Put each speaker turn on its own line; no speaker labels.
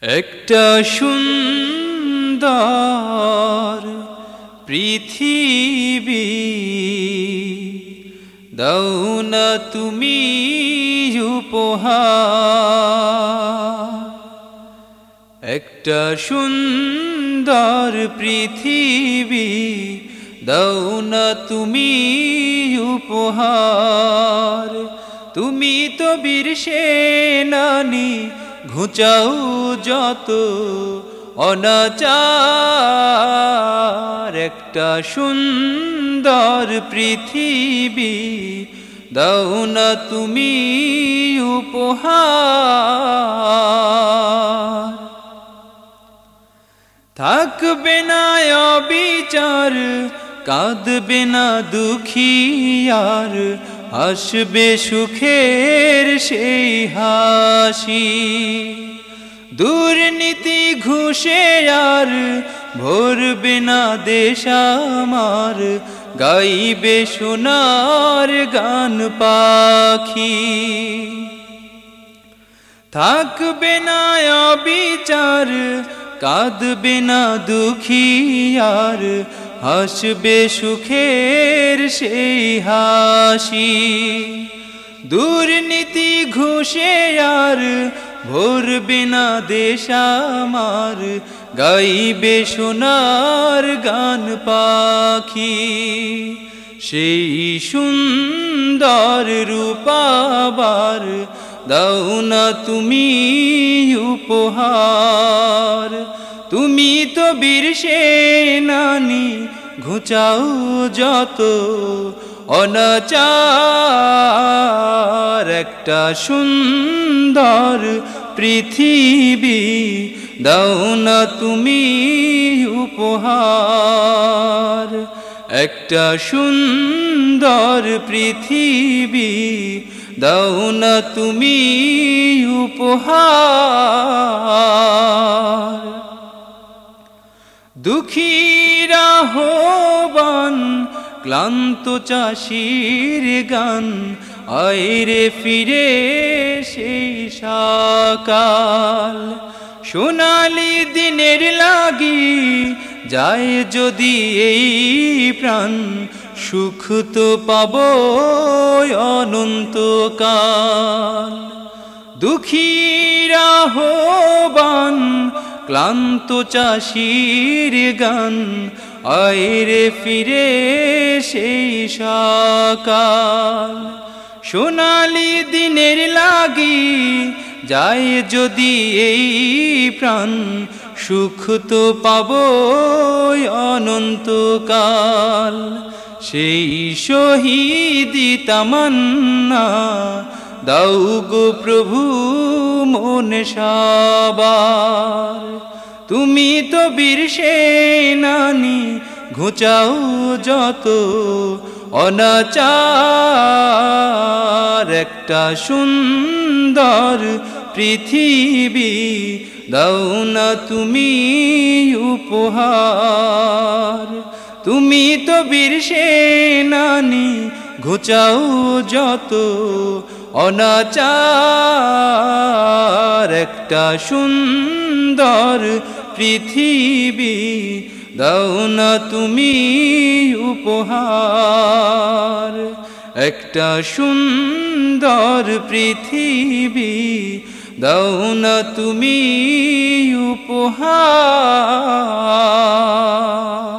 একটা সুন্দর পৃথিবী। দাও না তুমি উপহার। একটা সুন্দর পৃথিবী। দাও না তুমি উপহার। তুমি তো বীর সেনানি ঘুচাও যত অনাচার। একটা সুন্দর পৃথিবী দাও না তুমি উপহার। থাকবে না অবিচার, কাঁদবে না দুখিয়ার আসবে সুখের সেই হাসি। দুর্নীতি ঘুষে আর ভরবে না দেশ আমার। গাইবে সোনার গান পাখি। থাকবে না অবিচার, কাঁদবে না দুখিয়ার হাসবে সুখের সেই হাসি। দুর্নীতি ঘুষে আর ভরবে না দেশ আমার। গাইবে সোনার গান পাখি। সেই সুন্দর রূপাবার দাও না তুমি উপহার। তুমি তো বীর সেনানি, ঘুচাও যত অনাচার। একটা সুন্দর পৃথিবী দাও না তুমি উপহার। একটা সুন্দর পৃথিবী দাও না তুমি উপহার। দুঃখীরা হবান ক্লান্ত চাষির গান আয়রে ফিরে সেই সকাল। সোনালি দিনের লাগি যায় যদি এই প্রাণ, সুখ তো পাব অনন্তকাল। দুঃখীরা হবান ক্লান্ত চাষির গান, আয়রে ফিরে সেই সকাল। সোনালি দিনের লাগি যায় যদি এই প্রাণ, সুখ তো পাব অনন্তকাল। সেই শহীদি তামান্না দাও গো প্রভু মনে সবার। তুমি তো বীর সেনানি, ঘুচাও যত অনাচার। একটা সুন্দর পৃথিবী দাও না তুমি উপহার। তুমি তো বীর সেনানি, ঘুচাও যত অনাচার একটা সুন্দর পৃথিবী, দাও না তুমি উপহার। একটা সুন্দর পৃথিবী, দাও না তুমি উপহার।